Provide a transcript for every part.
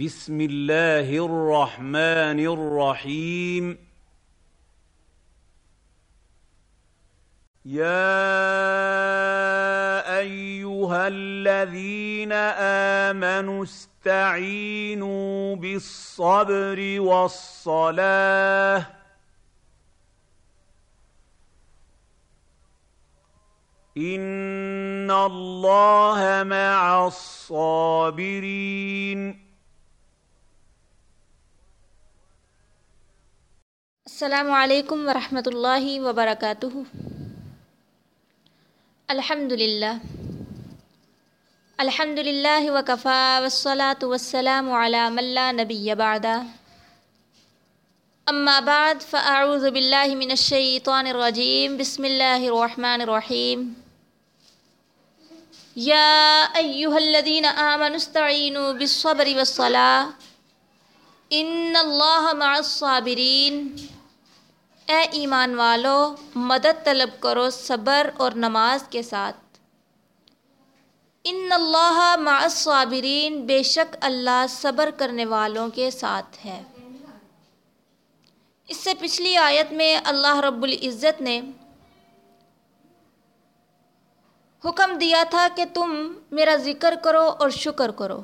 بسم الله الرحمن الرحيم يا ايها الذين امنوا استعينوا بالصبر والصلاه ان الله مع الصابرين السلام علیکم ورحمۃ اللہ وبرکاتہ۔ الحمد للہ الحمد للہ وکفا وسلاۃ وسلام علام اللہ نبی بعد۔ اما بعد، فاعوذ باللہ من الشیطان الرجیم، بسم اللہ الرحمن الرحیم۔ یا ایہا الذین آمنوا استعینوا بالصبر والصلاة۔ ان اللہ مع الصابرین۔ اے ایمان والو، مدد طلب کرو صبر اور نماز کے ساتھ۔ ان اللہ مع الصابرین بے شک اللہ صبر کرنے والوں کے ساتھ ہے۔ اس سے پچھلی آیت میں اللہ رب العزت نے حکم دیا تھا کہ تم میرا ذکر کرو اور شکر کرو۔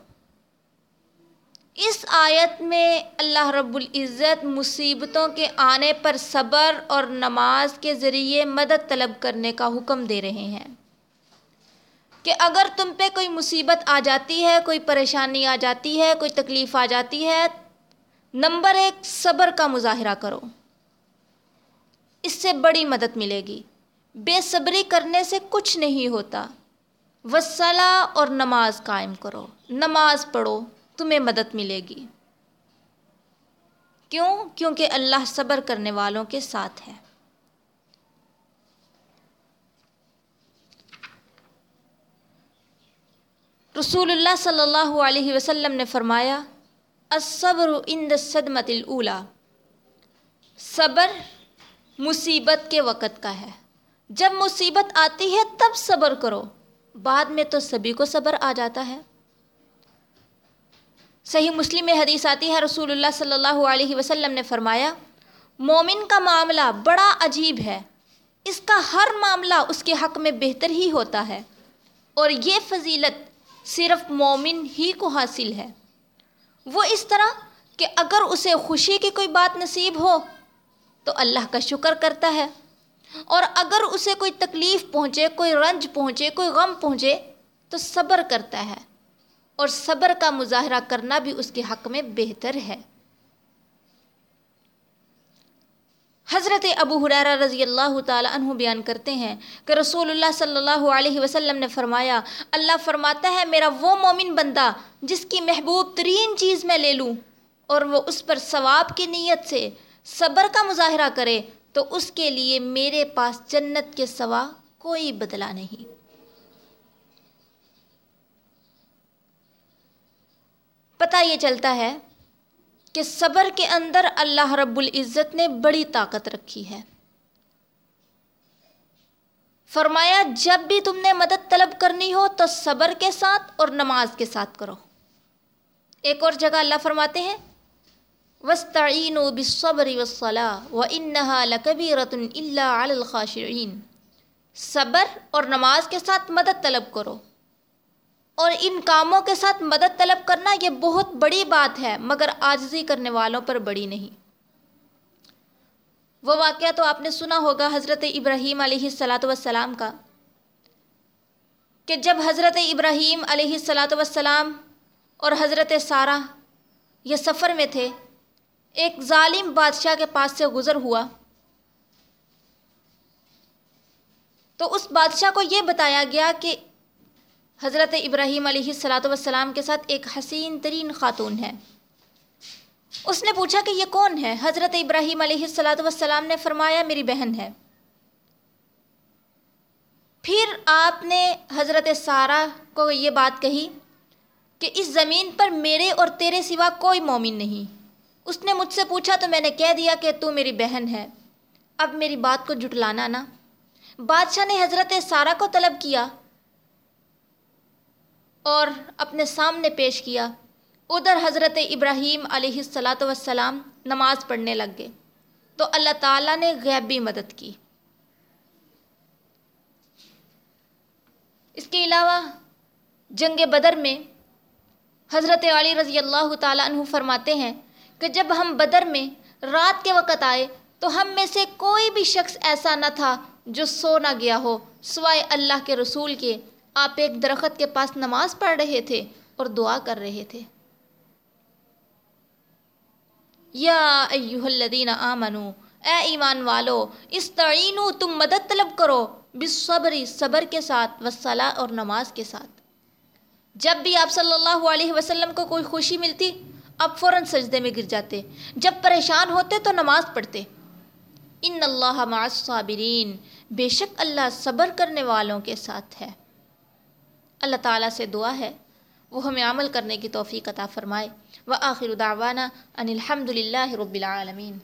اس آیت میں اللہ رب العزت مصیبتوں کے آنے پر صبر اور نماز کے ذریعے مدد طلب کرنے کا حکم دے رہے ہیں۔ کہ اگر تم پہ کوئی مصیبت آ جاتی ہے، کوئی پریشانی آ جاتی ہے، کوئی تکلیف آ جاتی ہے، نمبر ایک، صبر کا مظاہرہ کرو۔ اس سے بڑی مدد ملے گی۔ بے صبری کرنے سے کچھ نہیں ہوتا۔ وسلہ اور نماز قائم کرو۔ نماز پڑھو۔ تمہیں مدد ملے گی۔ کیوں؟ کیونکہ اللہ صبر کرنے والوں کے ساتھ ہے۔ رسول اللہ صلی اللہ علیہ وسلم نے فرمایا، الصبر عند صدمت الاولا صبر مصیبت کے وقت کا ہے۔ جب مصیبت آتی ہے تب صبر کرو۔ بعد میں تو سبھی کو صبر آ جاتا ہے۔ صحیح مسلم میں حدیث آتی ہے، رسول اللہ صلی اللہ علیہ وسلم نے فرمایا، مومن کا معاملہ بڑا عجیب ہے۔ اس کا ہر معاملہ اس کے حق میں بہتر ہی ہوتا ہے۔ اور یہ فضیلت صرف مومن ہی کو حاصل ہے۔ وہ اس طرح کہ اگر اسے خوشی کی کوئی بات نصیب ہو، تو اللہ کا شکر کرتا ہے۔ اور اگر اسے کوئی تکلیف پہنچے، کوئی رنج پہنچے، کوئی غم پہنچے، تو صبر کرتا ہے۔ اور صبر کا مظاہرہ کرنا بھی اس کے حق میں بہتر ہے۔ حضرت ابو حرارہ رضی اللہ تعالیٰ عنہ بیان کرتے ہیں کہ رسول اللہ صلی اللہ علیہ وسلم نے فرمایا، اللہ فرماتا ہے، میرا وہ مومن بندہ جس کی محبوب ترین چیز میں لے لوں اور وہ اس پر ثواب کی نیت سے صبر کا مظاہرہ کرے، تو اس کے لیے میرے پاس جنت کے سوا کوئی بدلہ نہیں۔ پتہ یہ چلتا ہے کہ صبر کے اندر اللہ رب العزت نے بڑی طاقت رکھی ہے۔ فرمایا، جب بھی تم نے مدد طلب کرنی ہو تو صبر کے ساتھ اور نماز کے ساتھ کرو۔ ایک اور جگہ اللہ فرماتے ہیں وسطین و بصبری وصلاح و انہا لکبی رتن اللہ الخاشعین صبر اور نماز کے ساتھ مدد طلب کرو۔ اور ان کاموں کے ساتھ مدد طلب کرنا یہ بہت بڑی بات ہے، مگر آجزی کرنے والوں پر بڑی نہیں۔ وہ واقعہ تو آپ نے سنا ہوگا حضرت ابراہیم علیہ السلاۃ وسلام کا، کہ جب حضرت ابراہیم علیہ السلاۃ وسلام اور حضرت سارہ یہ سفر میں تھے، ایک ظالم بادشاہ کے پاس سے گزر ہوا۔ تو اس بادشاہ کو یہ بتایا گیا کہ حضرت ابراہیم علیہ السلاۃ والسلام کے ساتھ ایک حسین ترین خاتون ہے۔ اس نے پوچھا کہ یہ کون ہے؟ حضرت ابراہیم علیہ السلاۃ والسلام نے فرمایا، میری بہن ہے۔ پھر آپ نے حضرت سارہ کو یہ بات کہی کہ اس زمین پر میرے اور تیرے سوا کوئی مومن نہیں۔ اس نے مجھ سے پوچھا، تو میں نے کہہ دیا کہ تو میری بہن ہے۔ اب میری بات کو جٹلانا نا۔ بادشاہ نے حضرت سارہ کو طلب کیا۔ اور اپنے سامنے پیش کیا۔ ادھر حضرت ابراہیم علیہ السلاۃ وسلام نماز پڑھنے لگ گئے۔ تو اللہ تعالیٰ نے غیبی مدد کی۔ اس کے علاوہ جنگ بدر میں حضرت علی رضی اللہ تعالیٰ عنہ فرماتے ہیں کہ جب ہم بدر میں رات کے وقت آئے تو ہم میں سے کوئی بھی شخص ایسا نہ تھا جو سو نہ گیا ہو، سوائے اللہ کے رسول کے۔ آپ ایک درخت کے پاس نماز پڑھ رہے تھے اور دعا کر رہے تھے۔ یا ایوہ الذین آمنو، اے ایمان والو استعینو تم مدد طلب کرو بصبری صبر کے ساتھ وصلاح اور نماز کے ساتھ۔ جب بھی آپ صلی اللہ علیہ وسلم کو کوئی خوشی ملتی، آپ فوراً سجدے میں گر جاتے۔ جب پریشان ہوتے تو نماز پڑھتے۔ ان اللہ مع الصابرین، بے شک اللہ صبر کرنے والوں کے ساتھ ہے۔ اللہ تعالیٰ سے دعا ہے، وہ ہمیں عمل کرنے کی توفیق عطا فرمائے۔ و آخر دعوانا ان الحمد للہ رب العالمین۔